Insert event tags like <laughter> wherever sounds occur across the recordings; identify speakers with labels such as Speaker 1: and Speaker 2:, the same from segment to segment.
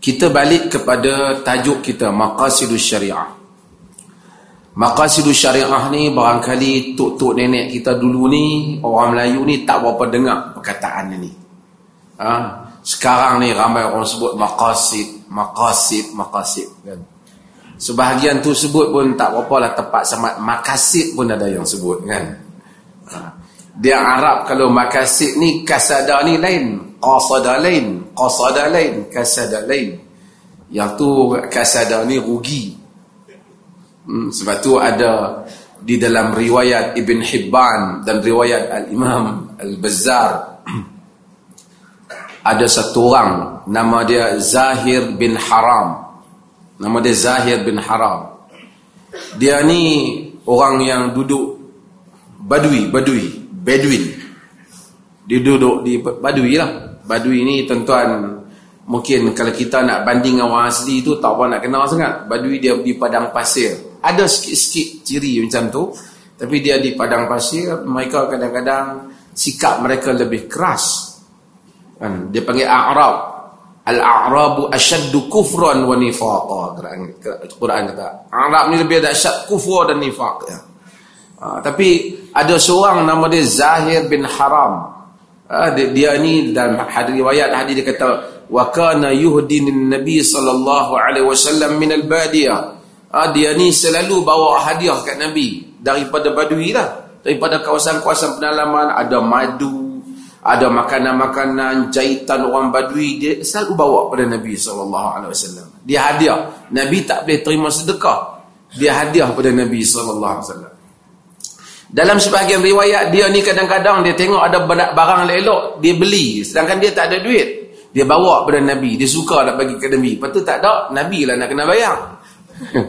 Speaker 1: kita balik kepada tajuk kita maqasidus syariah. Maqasidus syariah ni barangkali tok-tok nenek kita dulu ni orang Melayu ni tak berapa dengar perkataan ini ha? sekarang ni ramai orang sebut maqasid maqasid maqasid kan? Sebahagian tu sebut pun tak berapa lah tepat sama makasid pun ada yang sebut kan? Ha? dia Arab kalau makasid ni kasada ni lain qasada lain qasada lain kasada lain. Yang tu kasada ni rugi. Hmm, sebab tu ada di dalam riwayat Ibn Hibban dan riwayat Al-Imam Al-Bazzar <clears throat> ada satu orang nama dia Zahir bin Haram. Nama dia Zahir bin Haram. Dia ni orang yang duduk badui badui bedouin. Dia duduk di badui lah Badui ni tuan-tuan mungkin kalau kita nak banding dengan orang asli tu tak apa nak kenal sangat. Badui dia di padang pasir. Ada sikit-sikit ciri macam tu. Tapi dia di padang pasir, mereka kadang-kadang sikap mereka lebih keras. Kan? Dia panggil A'rab. Al-A'rabu asyaddu kufran wa nifaqa. Quran kata. Arab ni lebih dahsyat kufur dan nifaq. Ya. Ha, tapi ada seorang nama dia Zahir bin Haram. Ha, dia, dia ni dalam hadis riwayat hadis dia kata wa kana yuhdin nabi sallallahu alaihi wasallam min al badiyah ha, dia ni selalu bawa hadiah kat nabi daripada badui lah. Daripada kawasan-kawasan pedalaman ada madu ada makanan-makanan jahitan orang badui dia selalu bawa pada nabi sallallahu alaihi wasallam. Dia hadiah. Nabi tak boleh terima sedekah. Dia hadiah pada nabi sallallahu alaihi wasallam dalam sebahagian riwayat dia ni kadang-kadang dia tengok ada barang elok dia beli sedangkan dia tak ada duit. Dia bawa kepada Nabi, dia suka nak bagi ke Nabi. Lepas tu tak ada, Nabi lah nak kena bayar.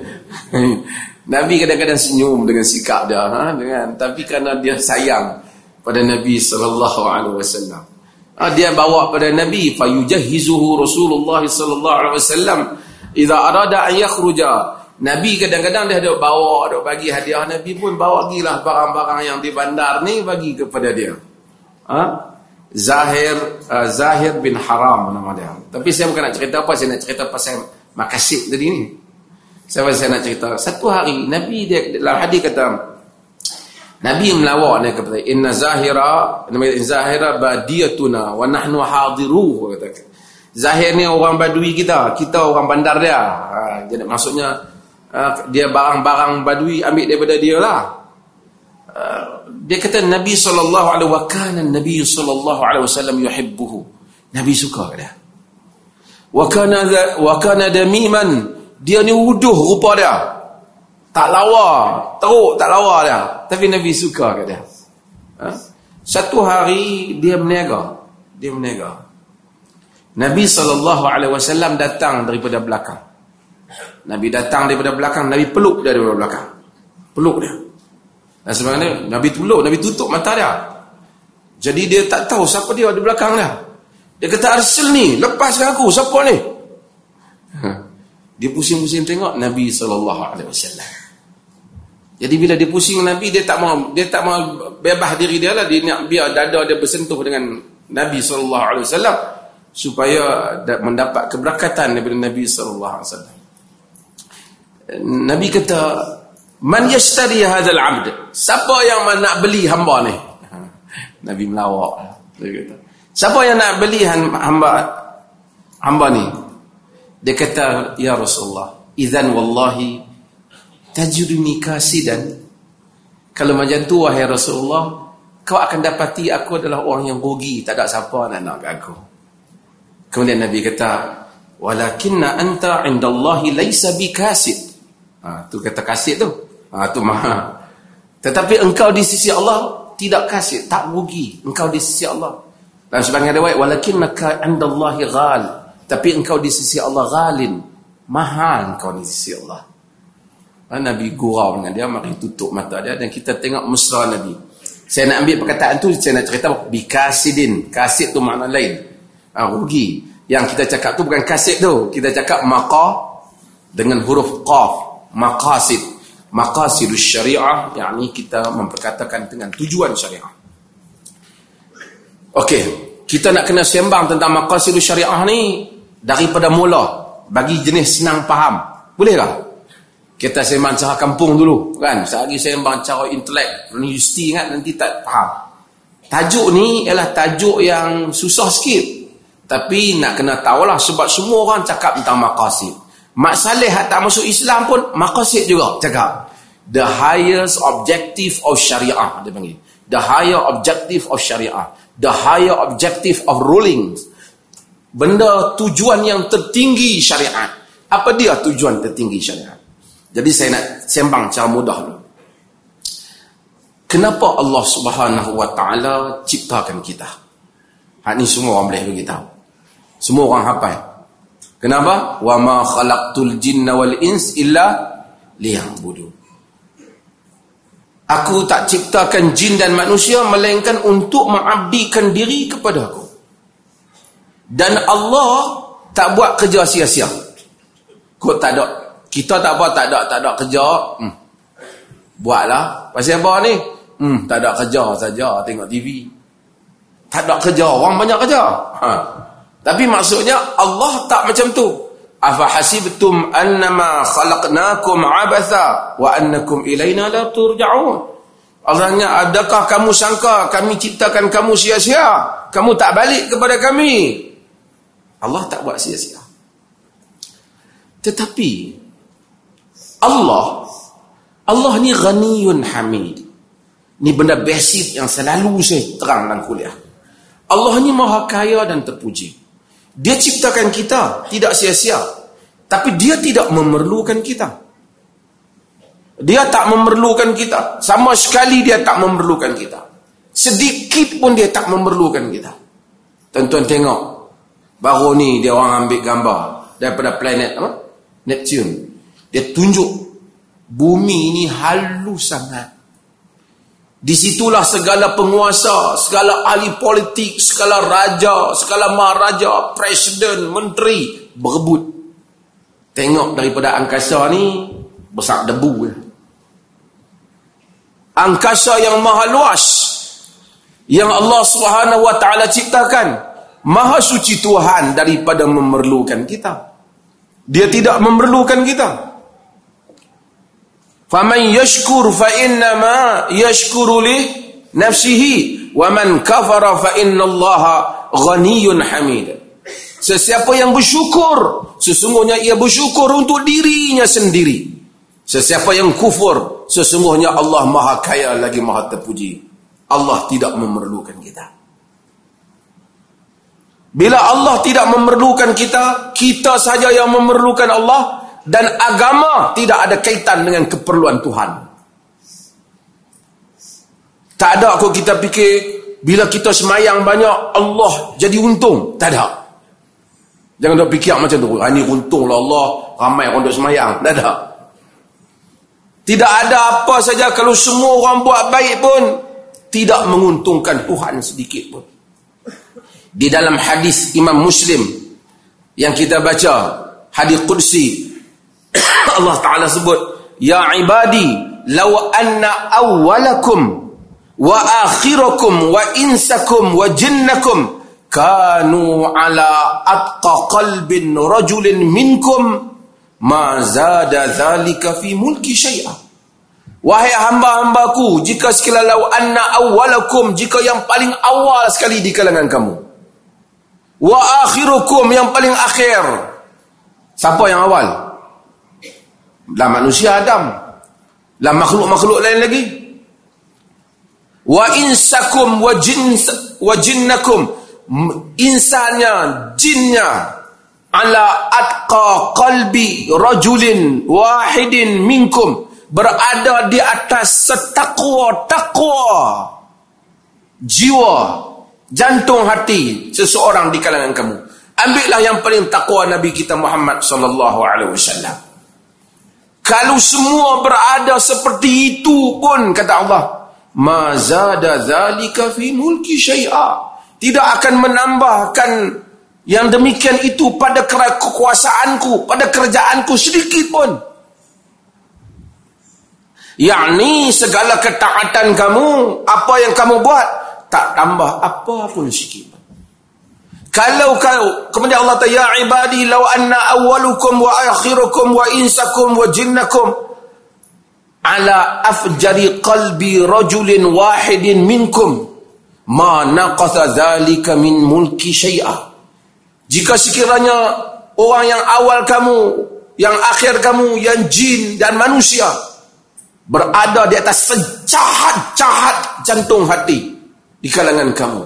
Speaker 1: <laughs> Nabi kadang-kadang senyum dengan sikap dia, ha? dengan tapi kerana dia sayang pada Nabi sallallahu alaihi wasallam. Ha, dia bawa pada Nabi fayujahhizuhu Rasulullah sallallahu alaihi wasallam idza arada an yakhruja Nabi kadang-kadang dia ada bawa, ada bagi hadiah. Nabi pun bawa gilah barang-barang yang di bandar ni bagi kepada dia. Ha? Zahir uh, Zahir bin Haram nama dia. Tapi saya bukan nak cerita apa, saya nak cerita pasal makasih tadi ni. Saya saya nak cerita. Satu hari Nabi dia dalam hadis kata Nabi melawak dia kepada inna zahira nama zahira badiyatuna wa nahnu hadiru kata. Zahir ni orang badui kita, kita orang bandar dia. Ha, jadi maksudnya Ah, dia barang-barang badui ambil daripada dia lah. Uh, dia kata Nabi sallallahu alaihi wasallam Nabi sallallahu alaihi wasallam yuhibbuhu. Nabi suka dia. Wa kana wa kana damiman. Dia ni wuduh rupa dia. Tak lawa teruk tak lawa dia. Tapi Nabi suka kat dia. Ha? satu hari dia menega dia menega Nabi sallallahu alaihi wasallam datang daripada belakang Nabi datang daripada belakang, Nabi peluk dia daripada belakang. Peluk dia. Dan sebenarnya Nabi peluk, Nabi tutup mata dia. Jadi dia tak tahu siapa dia di belakang dia. Dia kata Arsil ni, lepaskan aku, siapa ni? Ha. Dia pusing-pusing tengok Nabi SAW. Jadi bila dia pusing Nabi, dia tak mau dia tak mau bebas diri dia lah. Dia nak biar dada dia bersentuh dengan Nabi SAW. Supaya mendapat keberkatan daripada Nabi SAW. Nabi kata man yashtari hadzal abd? Siapa yang nak beli hamba ni? <laughs> Nabi melawak. Dia kata siapa yang nak beli hamba hamba ni? Dia kata ya Rasulullah idzan wallahi tajiduni kasidan kalau macam tu wahai Rasulullah kau akan dapati aku adalah orang yang rugi tak ada siapa nak nak aku. Kemudian Nabi kata walakinna anta indallahi laysa bikasid Ha, tu kata kasih tu. Ha, tu maha. Tetapi engkau di sisi Allah tidak kasih, tak rugi. Engkau di sisi Allah. Dan sebagian riwayat walakin maka indallahi ghal. Tapi engkau di sisi Allah ghalin. Mahal engkau di sisi Allah. Ha, Nabi gurau dengan dia mari tutup mata dia dan kita tengok mesra Nabi. Saya nak ambil perkataan tu saya nak cerita bikasidin. Kasid tu makna lain. Ha, rugi. Yang kita cakap tu bukan kasid tu. Kita cakap maqa dengan huruf qaf maqasid maqasidus syariah yakni kita memperkatakan dengan tujuan syariah okey kita nak kena sembang tentang maqasidus syariah ni daripada mula bagi jenis senang faham. Boleh tak? Kita sembang cara kampung dulu. kan? Sehari sembang cara intelek. Ni mesti ingat nanti tak faham. Tajuk ni ialah tajuk yang susah sikit. Tapi nak kena tahulah sebab semua orang cakap tentang maqasid. Mak Saleh tak masuk Islam pun maqasid juga cakap. The highest objective of syariah dia panggil. The higher objective of syariah. The higher objective of rulings benda tujuan yang tertinggi syariat. Apa dia tujuan tertinggi syariat? Jadi saya nak sembang cara mudah dulu. Kenapa Allah Subhanahu Wa Taala ciptakan kita? Hak ni semua orang boleh beritahu. Semua orang hafal. Kenapa? Wa ma khalaqtul jinna wal ins illa liya'budu. Aku tak ciptakan jin dan manusia melainkan untuk mengabdikan diri kepada aku. Dan Allah tak buat kerja sia-sia. Kau tak ada. Kita tak apa, tak ada, tak ada kerja. Hmm. Buatlah. Pasal apa ni? Hmm, tak ada kerja saja tengok TV. Tak ada kerja, orang banyak kerja. Ha. Tapi maksudnya Allah tak macam tu. Afa hasibtum annama khalaqnakum abatha wa annakum ilaina la turja'un. Allahnya adakah kamu sangka kami ciptakan kamu sia-sia? Kamu tak balik kepada kami? Allah tak buat sia-sia. Tetapi Allah Allah ni ghaniyun hamid. Ni benda basic yang selalu saya terang dalam kuliah. Allah ni maha kaya dan terpuji. Dia ciptakan kita tidak sia-sia. Tapi dia tidak memerlukan kita. Dia tak memerlukan kita. Sama sekali dia tak memerlukan kita. Sedikit pun dia tak memerlukan kita. Tuan-tuan tengok Baru ni dia orang ambil gambar daripada planet apa? Neptune. Dia tunjuk bumi ni halus sangat. Di situlah segala penguasa, segala ahli politik, segala raja, segala maharaja, presiden, menteri berebut. Tengok daripada angkasa ni besar debu. Ya. Angkasa yang maha luas yang Allah Subhanahu wa taala ciptakan Maha suci Tuhan daripada memerlukan kita. Dia tidak memerlukan kita. Faman yashkur fa inna ma yashkuru li nafsihi wa man kafara fa inna Allah ghaniyun hamid. Sesiapa yang bersyukur, sesungguhnya ia bersyukur untuk dirinya sendiri. Sesiapa yang kufur, sesungguhnya Allah Maha Kaya lagi Maha Terpuji. Allah tidak memerlukan kita. Bila Allah tidak memerlukan kita, kita saja yang memerlukan Allah dan agama tidak ada kaitan dengan keperluan Tuhan. Tak ada aku kita fikir bila kita semayang banyak Allah jadi untung. Tak ada. Jangan dah fikir macam tu. Ha, untung lah Allah ramai orang duk semayang. Tak ada. Tidak ada apa saja kalau semua orang buat baik pun tidak menguntungkan Tuhan sedikit pun di dalam hadis Imam Muslim yang kita baca hadis qudsi <coughs> Allah taala sebut ya ibadi law anna awwalakum wa akhirakum wa insakum wa jinnakum kanu ala atqa qalbin rajulin minkum ma zada dhalika fi mulki syai'a wahai hamba-hambaku jika sekiranya law anna awwalakum jika yang paling awal sekali di kalangan kamu. Wa akhirukum yang paling akhir. Siapa yang awal lah manusia Adam. Lah makhluk-makhluk lain lagi. Wa insakum wa jins wa jinnakum. Insannya jinnya. Ala atqa qalbi rajulin wahidin minkum. Berada di atas setakwa takwa jiwa jantung hati seseorang di kalangan kamu. Ambillah yang paling takwa Nabi kita Muhammad sallallahu alaihi wasallam. Kalau semua berada seperti itu pun kata Allah, ma zada zalika fi mulki syai'a. Tidak akan menambahkan yang demikian itu pada kekuasaanku, pada kerjaanku sedikit pun. Yakni segala ketaatan kamu, apa yang kamu buat, tak tambah apa pun sikit. Kalau kau kemudian Allah ta ya ibadi law anna awwalukum wa akhirukum wa insakum wa jinnakum ala afjari qalbi rajulin wahidin minkum ma naqatha dhalika min mulki syai'a. Jika sekiranya orang yang awal kamu yang akhir kamu yang jin dan manusia berada di atas sejahat-jahat jantung hati di kalangan kamu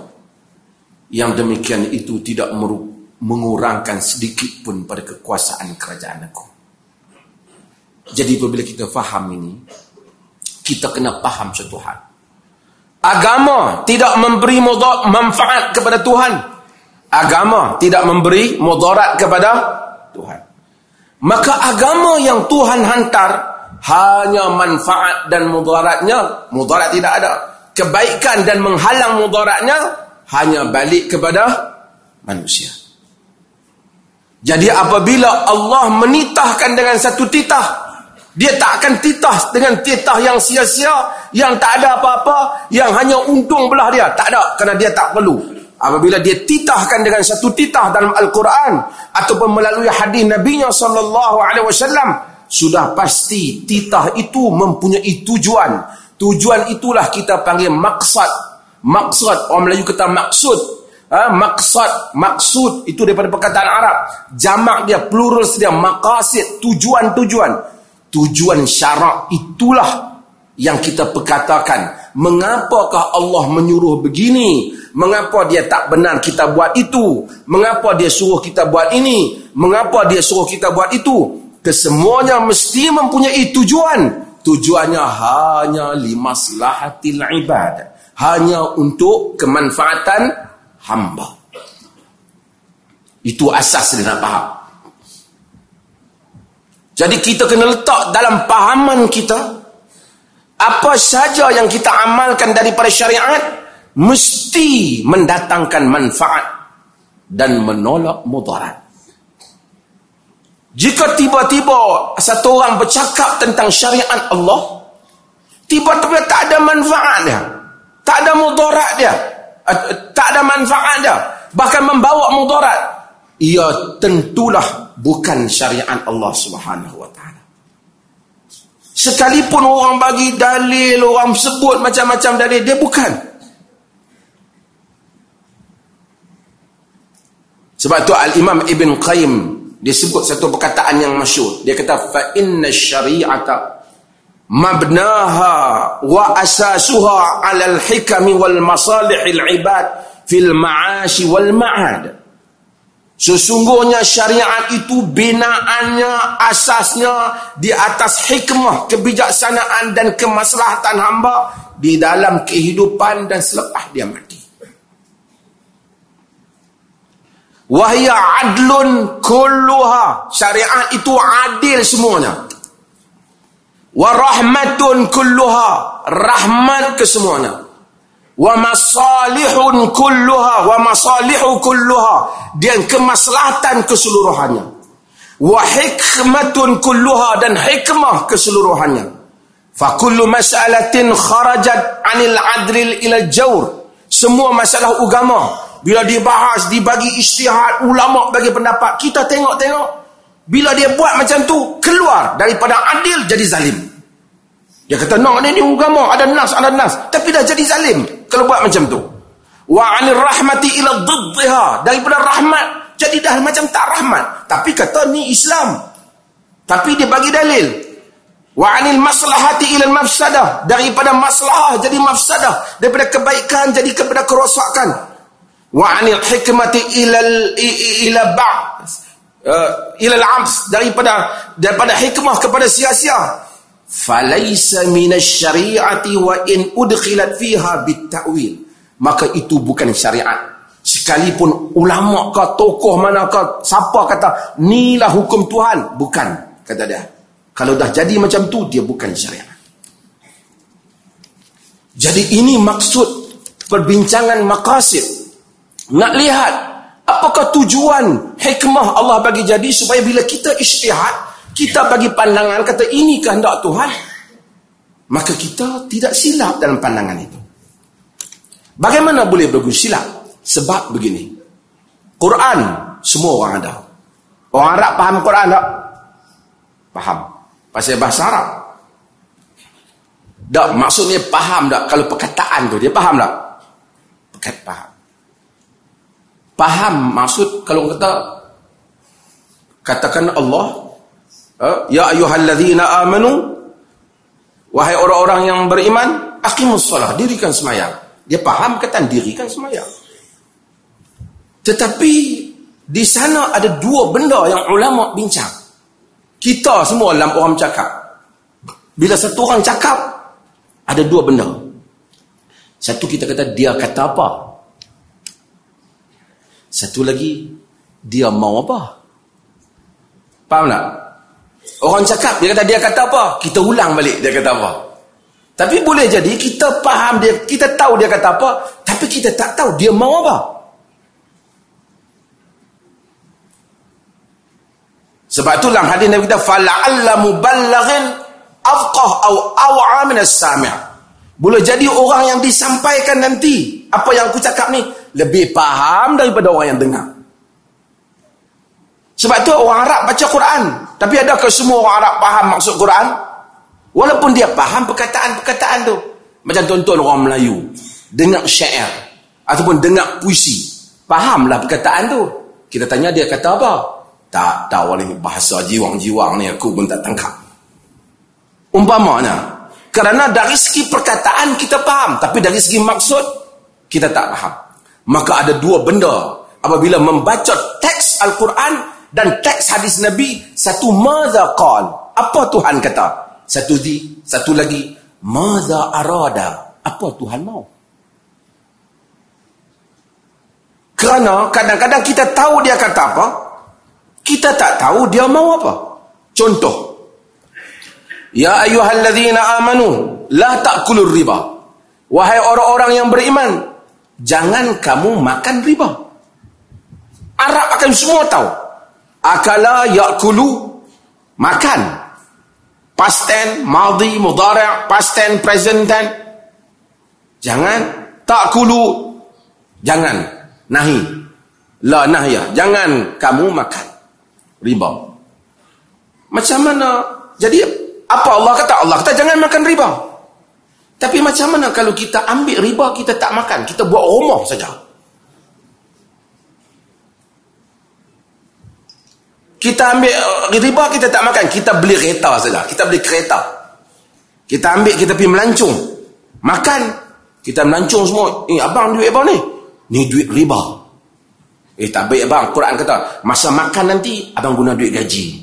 Speaker 1: yang demikian itu tidak mengurangkan sedikit pun pada kekuasaan kerajaan aku. Jadi apabila kita faham ini, kita kena faham satu hal. Agama tidak memberi manfaat kepada Tuhan. Agama tidak memberi mudarat kepada Tuhan. Maka agama yang Tuhan hantar hanya manfaat dan mudaratnya, mudarat tidak ada. Kebaikan dan menghalang mudaratnya hanya balik kepada manusia. Jadi apabila Allah menitahkan dengan satu titah, dia tak akan titah dengan titah yang sia-sia, yang tak ada apa-apa, yang hanya untung belah dia. Tak ada, kerana dia tak perlu. Apabila dia titahkan dengan satu titah dalam Al-Quran, ataupun melalui hadis Nabi SAW, sudah pasti titah itu mempunyai tujuan. Tujuan itulah kita panggil maksad maksud orang Melayu kata maksud. Ha? maksud maksud itu daripada perkataan Arab. Jamak dia plural dia maqasid tujuan-tujuan. Tujuan syarak itulah yang kita perkatakan. Mengapakah Allah menyuruh begini? Mengapa dia tak benar kita buat itu? Mengapa dia suruh kita buat ini? Mengapa dia suruh kita buat itu? Kesemuanya mesti mempunyai tujuan. Tujuannya hanya limaslahatil ibadah hanya untuk kemanfaatan hamba. Itu asas dia nak faham. Jadi kita kena letak dalam pahaman kita apa saja yang kita amalkan daripada syariat mesti mendatangkan manfaat dan menolak mudarat. Jika tiba-tiba satu orang bercakap tentang syariat Allah, tiba-tiba tak ada manfaatnya. Mudarat dia. Eh, tak ada manfaat dia. Bahkan membawa mudarat. Ia tentulah bukan syariat Allah Subhanahu taala. Sekalipun orang bagi dalil, orang sebut macam-macam dalil, dia bukan. Sebab tu Al-Imam Ibn Qayyim dia sebut satu perkataan yang masyhur. Dia kata fa inna syari'ata mabnaha wa asasuha ala al-hikami wal masalihil ibad fil ma'ashi wal ma'ad. Sesungguhnya syariat itu binaannya asasnya di atas hikmah kebijaksanaan dan kemaslahatan hamba di dalam kehidupan dan selepas dia mati. Wahya adlun kulluha. Syariat itu adil semuanya wa rahmatun kulluha. Rahmat kesemuanya. Wa masalihun kulluha. Wa masalihu kulluha. Dan kemaslahatan keseluruhannya. Wa hikmatun kulluha dan hikmah keseluruhannya. Fa kullu mas'alatin kharajat 'anil 'adli ila jawr semua masalah agama bila dibahas dibagi ijtihad ulama bagi pendapat. Kita tengok-tengok bila dia buat macam tu, keluar daripada adil jadi zalim. Dia kata, no, ini, agama, ada nas, ada nas. Tapi dah jadi zalim kalau buat macam tu. Wa anir rahmati ila dhiddiha. Daripada rahmat, jadi dah macam tak rahmat. Tapi kata, ni Islam. Tapi dia bagi dalil. Wa anil maslahati ila mafsadah. Daripada maslahah jadi mafsadah. Daripada kebaikan jadi kepada kerosakan. Wa anil hikmati ila ila uh, ilal ams daripada daripada hikmah kepada sia-sia. Falaysa minasyari'ati wa in udkhilat fiha bitta'wil. Maka itu bukan syariat. Sekalipun ulama ke tokoh mana ke siapa kata inilah hukum Tuhan. Bukan kata dia. Kalau dah jadi macam tu dia bukan syariat. Jadi ini maksud perbincangan maqasid. Nak lihat Apakah tujuan hikmah Allah bagi jadi supaya bila kita isytihad, kita bagi pandangan kata ini kehendak Tuhan, maka kita tidak silap dalam pandangan itu. Bagaimana boleh berlaku silap? Sebab begini. Quran semua orang ada. Orang Arab faham Quran tak? Faham. Pasal bahasa Arab. Tak, maksudnya faham tak? Kalau perkataan tu, dia faham tak? Perkat faham. Faham maksud kalau kata katakan Allah eh, ya ayyuhallazina amanu wahai orang-orang yang beriman aqimus solah dirikan semayang dia faham kata dirikan semayang tetapi di sana ada dua benda yang ulama bincang. Kita semua dalam orang cakap. Bila satu orang cakap, ada dua benda. Satu kita kata dia kata apa. Satu lagi, dia mau apa. Faham tak? Orang cakap, dia kata dia kata apa. Kita ulang balik dia kata apa. Tapi boleh jadi kita faham dia, kita tahu dia kata apa. Tapi kita tak tahu dia mau apa. Sebab tu dalam hadis Nabi kita fala'alla muballighin afqah au aw'a min as-sami'. Boleh jadi orang yang disampaikan nanti apa yang aku cakap ni lebih faham daripada orang yang dengar. Sebab tu orang Arab baca Quran, tapi adakah semua orang Arab faham maksud Quran? Walaupun dia faham perkataan-perkataan tu. Macam tuan-tuan orang Melayu dengar syair ataupun dengar puisi, fahamlah perkataan tu. Kita tanya dia kata apa? tak tahu ni bahasa jiwang-jiwang ni aku pun tak tangkap umpamanya kerana dari segi perkataan kita faham tapi dari segi maksud kita tak faham maka ada dua benda apabila membaca teks Al-Quran dan teks hadis Nabi satu maza qal apa Tuhan kata satu di satu lagi maza arada apa Tuhan mau kerana kadang-kadang kita tahu dia kata apa kita tak tahu dia mau apa. Contoh. Ya ayyuhalladzina amanu la ta'kulur riba. Wahai orang-orang yang beriman, jangan kamu makan riba. Arab akan semua tahu. Akala ya'kulu makan. Past tense, madhi, mudhari', past tense, present tense. Jangan ta'kulu. Jangan nahi. La nahya. Jangan kamu makan riba. Macam mana? Jadi apa Allah kata? Allah kata jangan makan riba. Tapi macam mana kalau kita ambil riba kita tak makan, kita buat rumah saja. Kita ambil uh, riba kita tak makan, kita beli kereta saja. Kita beli kereta. Kita ambil kita pergi melancung. Makan, kita melancung semua. Eh abang duit apa ni? Ni duit riba. Eh tak baik abang, Quran kata, masa makan nanti abang guna duit gaji.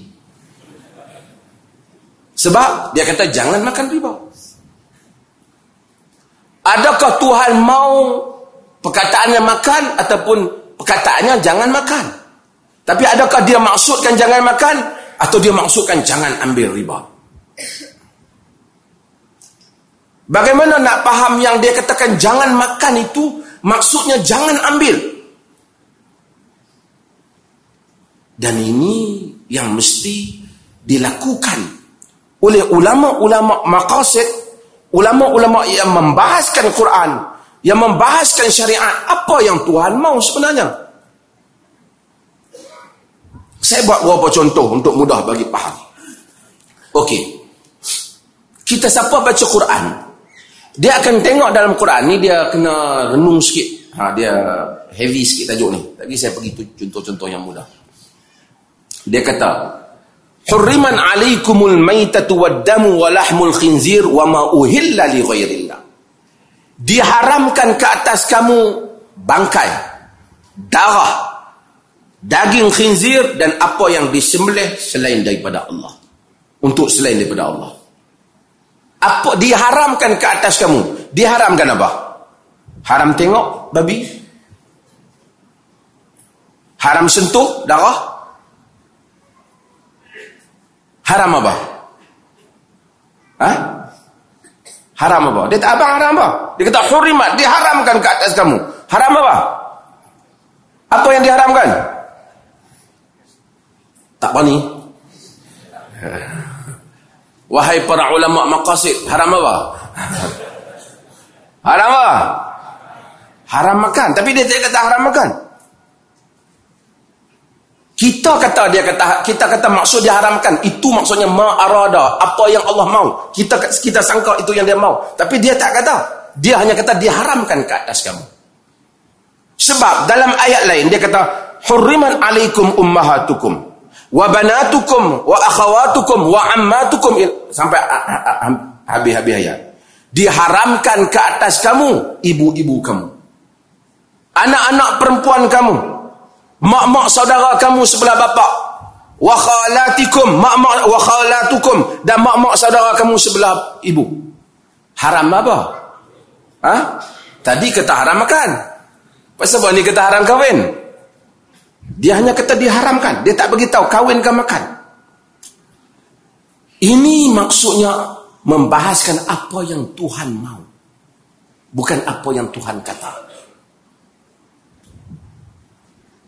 Speaker 1: Sebab dia kata jangan makan riba. Adakah Tuhan mau perkataannya makan ataupun perkataannya jangan makan? Tapi adakah dia maksudkan jangan makan atau dia maksudkan jangan ambil riba? Bagaimana nak faham yang dia katakan jangan makan itu maksudnya jangan ambil? Dan ini yang mesti dilakukan oleh ulama-ulama maqasid, ulama-ulama yang membahaskan Quran, yang membahaskan syariat, apa yang Tuhan mau sebenarnya. Saya buat beberapa contoh untuk mudah bagi faham. Okey. Kita siapa baca Quran, dia akan tengok dalam Quran ni dia kena renung sikit. Ha, dia heavy sikit tajuk ni. Tadi saya pergi contoh-contoh yang mudah. Dia kata, "Hurriman 'alaikumul maitatu wad-damu wa lahmul khinzir wa ma uhilla li ghairillah." Diharamkan ke atas kamu bangkai, darah, daging khinzir dan apa yang disembelih selain daripada Allah. Untuk selain daripada Allah. Apa diharamkan ke atas kamu? Diharamkan apa? Haram tengok babi? Haram sentuh darah? Haram apa? Hah? Haram apa? Dia tak abang haram apa? Dia kata hurimat, diharamkan ke atas kamu. Haram apa? Apa yang diharamkan? Tak bani. Wahai para ulama maqasid, haram apa? Haram apa? Haram makan. Tapi dia tidak kata haram makan. Kita kata dia kata kita kata maksud dia haramkan itu maksudnya ma arada apa yang Allah mau. Kita kita sangka itu yang dia mau. Tapi dia tak kata. Dia hanya kata dia haramkan ke atas kamu. Sebab dalam ayat lain dia kata hurriman alaikum ummahatukum wa banatukum wa akhawatukum wa ammatukum sampai habis-habis ayat. Diharamkan ke atas kamu ibu-ibu kamu. Anak-anak perempuan kamu. Mak-mak saudara kamu sebelah bapa. Wa khalatikum mak-mak wa khalatukum dan mak-mak saudara kamu sebelah ibu. Haram apa? Ha? Tadi kata haram makan. Pasal ni kata haram kahwin? Dia hanya kata diharamkan. Dia tak beritahu kahwin ke makan. Ini maksudnya membahaskan apa yang Tuhan mau. Bukan apa yang Tuhan kata.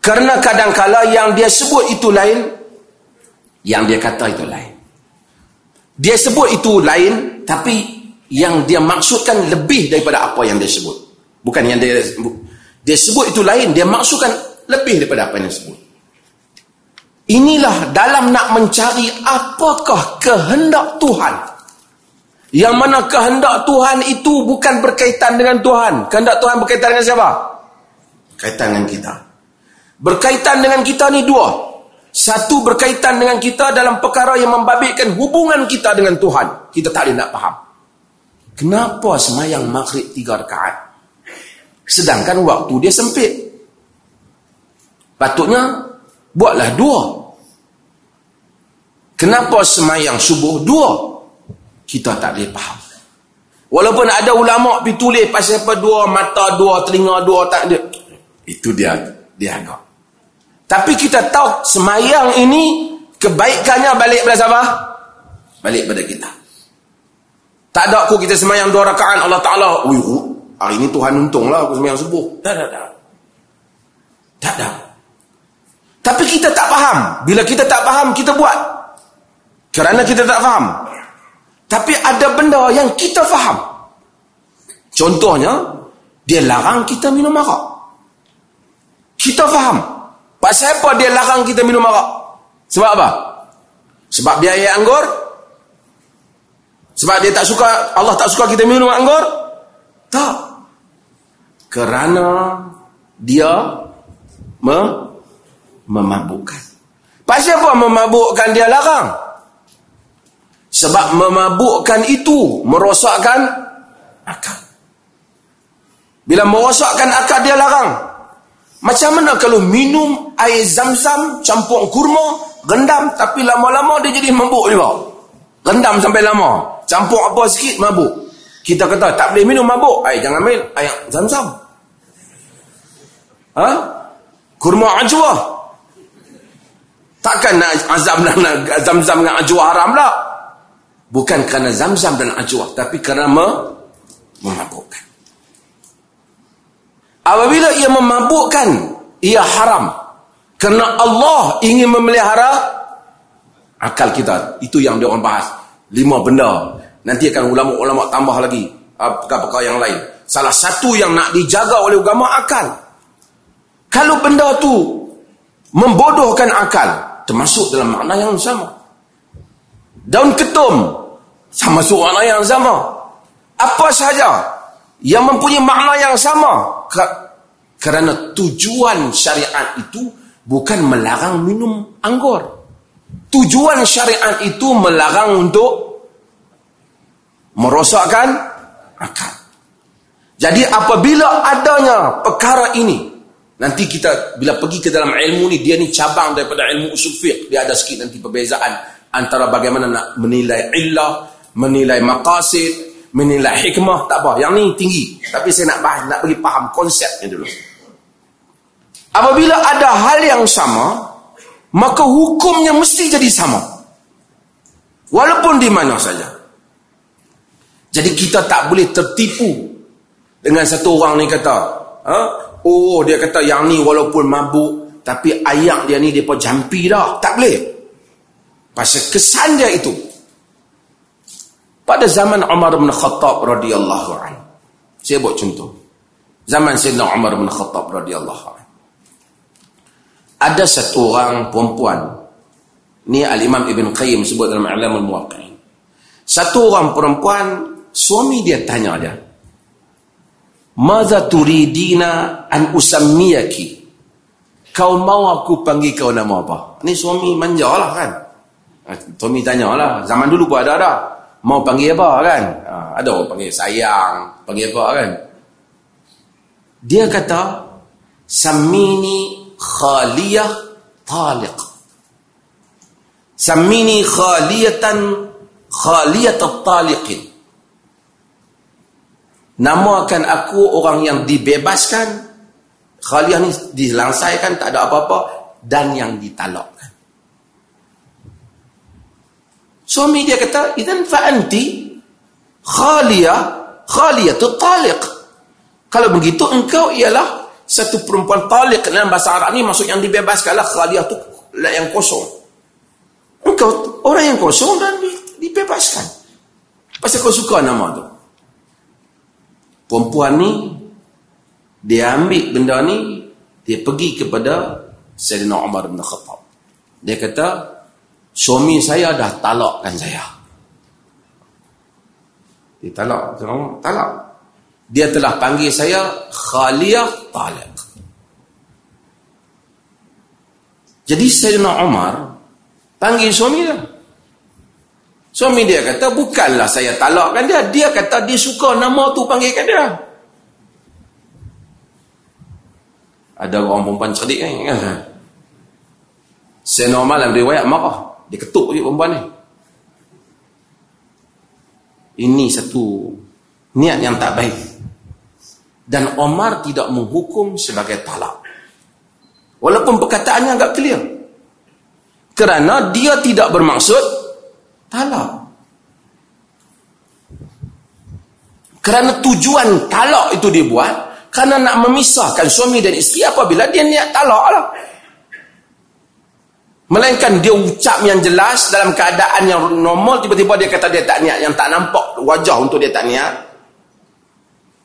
Speaker 1: Karena kadangkala yang dia sebut itu lain, yang dia kata itu lain. Dia sebut itu lain, tapi yang dia maksudkan lebih daripada apa yang dia sebut. Bukan yang dia. Dia sebut itu lain, dia maksudkan lebih daripada apa yang dia sebut. Inilah dalam nak mencari apakah kehendak Tuhan. Yang mana kehendak Tuhan itu bukan berkaitan dengan Tuhan. Kehendak Tuhan berkaitan dengan siapa? Berkaitan dengan kita. Berkaitan dengan kita ni dua. Satu berkaitan dengan kita dalam perkara yang membabitkan hubungan kita dengan Tuhan. Kita tak boleh nak faham. Kenapa semayang maghrib tiga rakaat? Sedangkan waktu dia sempit. Patutnya buatlah dua. Kenapa semayang subuh dua? Kita tak boleh faham. Walaupun ada ulama pergi tulis pasal apa dua mata, dua telinga, dua tak ada. Itu dia dia agak. Tapi kita tahu semayang ini kebaikannya balik pada siapa? Balik pada kita. Tak ada aku kita semayang dua rakaat Allah Ta'ala. Ui, hari ini Tuhan untunglah aku semayang subuh. Tak ada. Tak, tak ada. Tapi kita tak faham. Bila kita tak faham, kita buat. Kerana kita tak faham. Tapi ada benda yang kita faham. Contohnya, dia larang kita minum arak. Kita faham. Pasal apa dia larang kita minum arak? Sebab apa? Sebab dia air anggur? Sebab dia tak suka Allah tak suka kita minum anggur? Tak. Kerana dia me memabukkan. Pasal apa memabukkan dia larang? Sebab memabukkan itu merosakkan akal. Bila merosakkan akal dia larang. Macam mana kalau minum air zam-zam campur kurma, rendam tapi lama-lama dia jadi mabuk juga. Rendam sampai lama. Campur apa sikit, mabuk. Kita kata, tak boleh minum mabuk. Ay, jangan main. Ayat zam-zam. Ha? Kurma ajwa. Takkan nak azam dan zam-zam dengan ajwa haram lah. Bukan kerana zam-zam dan ajwa. Tapi kerana me memabukkan. Apabila ia memabukkan, ia haram. Kerana Allah ingin memelihara akal kita. Itu yang dia orang bahas. Lima benda. Nanti akan ulama-ulama tambah lagi perkara-perkara yang lain. Salah satu yang nak dijaga oleh agama akal. Kalau benda tu membodohkan akal termasuk dalam makna yang sama. Daun ketum sama makna yang sama. Apa sahaja yang mempunyai makna yang sama. Kerana tujuan syariat itu bukan melarang minum anggur tujuan syariat itu melarang untuk merosakkan akal. Jadi apabila adanya perkara ini, nanti kita bila pergi ke dalam ilmu ni, dia ni cabang daripada ilmu usul fiqh. Dia ada sikit nanti perbezaan antara bagaimana nak menilai illah, menilai maqasid, menilai hikmah, tak apa. Yang ni tinggi. Tapi saya nak bahas, nak bagi faham konsepnya dulu. Apabila ada hal yang sama, maka hukumnya mesti jadi sama. Walaupun di mana saja. Jadi kita tak boleh tertipu dengan satu orang ni kata, ha? oh dia kata yang ni walaupun mabuk, tapi ayak dia ni dia pun jampi dah. Tak boleh. Pasal kesan dia itu. Pada zaman Umar bin Khattab radhiyallahu anhu. Saya buat contoh. Zaman Sayyidina Umar bin Khattab radhiyallahu anhu ada satu orang perempuan. Ni al-imam ibn qayyim sebut dalam alam al-muwaqi'in satu orang perempuan suami dia tanya dia Maza turidina an usammiyaki? Kau mau aku panggil kau nama apa? Ni suami manja lah kan? Tommy tanya lah zaman dulu pun ada ada mau panggil apa kan? Ha, ada orang panggil sayang panggil apa kan? Dia kata Sammini khaliyah taliq. Sammini khaliyatan khaliyat taliqin. Namakan aku orang yang dibebaskan. Khaliyah ni dilangsaikan tak ada apa-apa dan yang ditalakkan. Suami dia kata, "Idzan fa anti khaliyah khaliyatut taliq." Kalau begitu engkau ialah satu perempuan talik dalam bahasa Arab ni maksud yang dibebaskanlah khaliyah tu yang kosong. Engkau orang yang kosong dan dibebaskan. Pasal kau suka nama tu. Perempuan ni dia ambil benda ni dia pergi kepada Sayyidina Umar bin Khattab. Dia kata suami saya dah talakkan saya. Dia talak talak dia telah panggil saya Khaliyah Talib. Jadi Sayyidina Umar panggil suami dia. Suami dia kata, bukanlah saya talakkan dia. Dia kata dia suka nama tu panggilkan dia. Ada orang perempuan cerdik kan? Sayyidina Umar dalam riwayat marah. Dia ketuk dia perempuan ni. Ini satu niat yang tak baik dan Omar tidak menghukum sebagai talak. Walaupun perkataannya agak clear. Kerana dia tidak bermaksud talak. Kerana tujuan talak itu dibuat kerana nak memisahkan suami dan isteri apabila dia niat talak lah. Melainkan dia ucap yang jelas dalam keadaan yang normal tiba-tiba dia kata dia tak niat yang tak nampak wajah untuk dia tak niat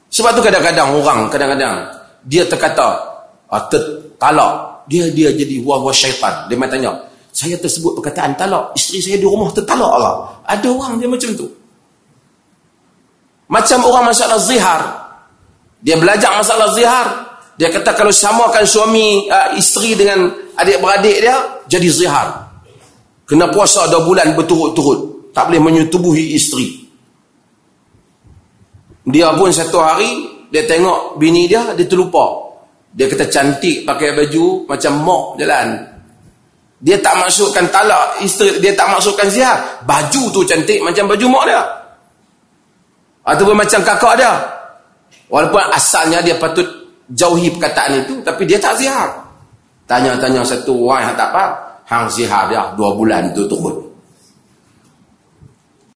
Speaker 1: sebab tu kadang-kadang orang kadang-kadang dia terkata uh, talak. Dia dia jadi wah-wah syaitan. Dia mai tanya, saya tersebut perkataan talak, isteri saya di rumah tertalak Allah. Ada orang dia macam tu. Macam orang masalah zihar. Dia belajar masalah zihar. Dia kata kalau samakan suami uh, isteri dengan adik-beradik dia jadi zihar. Kena puasa dua bulan berturut-turut. Tak boleh menyetubuhi isteri. Dia pun satu hari dia tengok bini dia dia terlupa. Dia kata cantik pakai baju macam mok jalan. Dia tak masukkan talak isteri dia tak masukkan zihar. Baju tu cantik macam baju mok dia. Ataupun macam kakak dia. Walaupun asalnya dia patut jauhi perkataan itu tapi dia tak zihar. Tanya-tanya satu orang yang tak apa, hang zihar dia dua bulan tu turun.